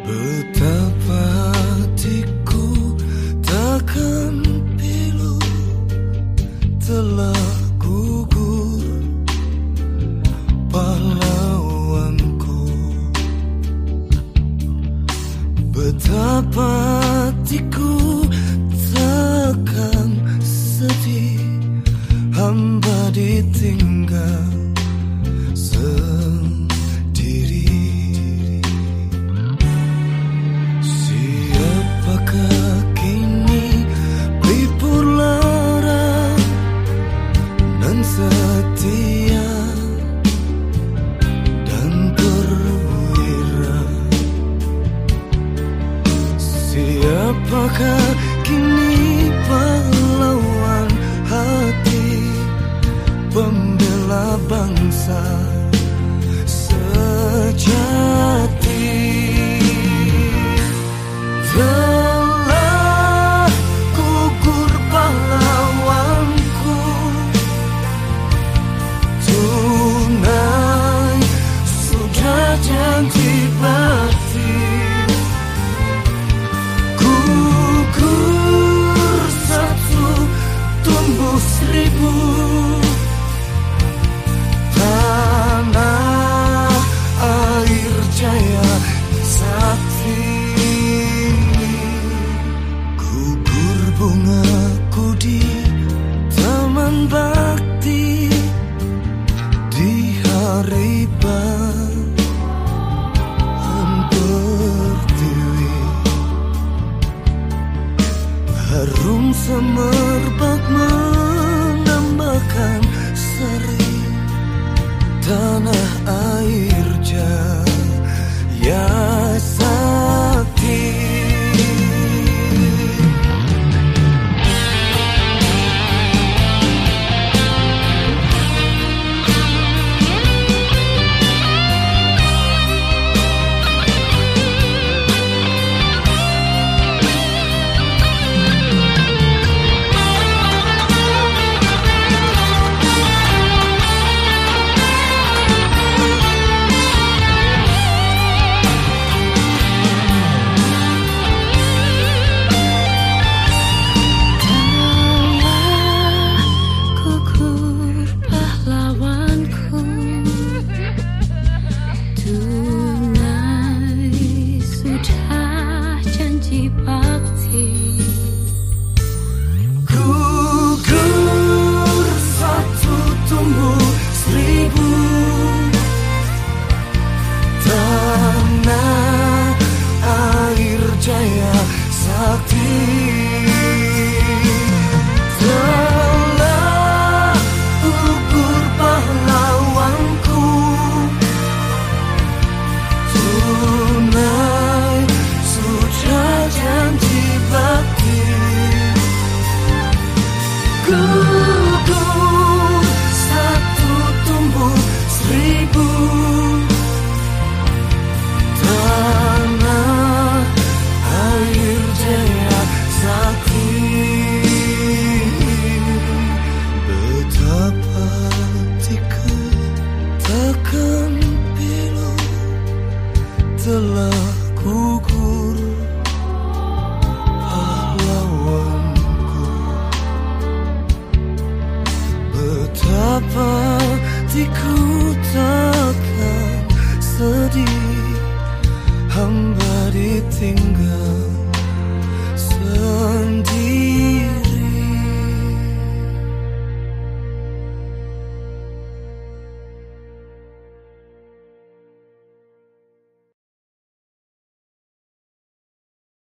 Betapa hatiku takkan pilu telah gugur pahlawanku. Betapa hatiku takkan sedih hamba ditinggal sedih welcome Harum semerbak menambahkan seri. Tanah air 一半 telah gugur. Pahlawanku. Betapa hatiku takkan sedih. Hamba diting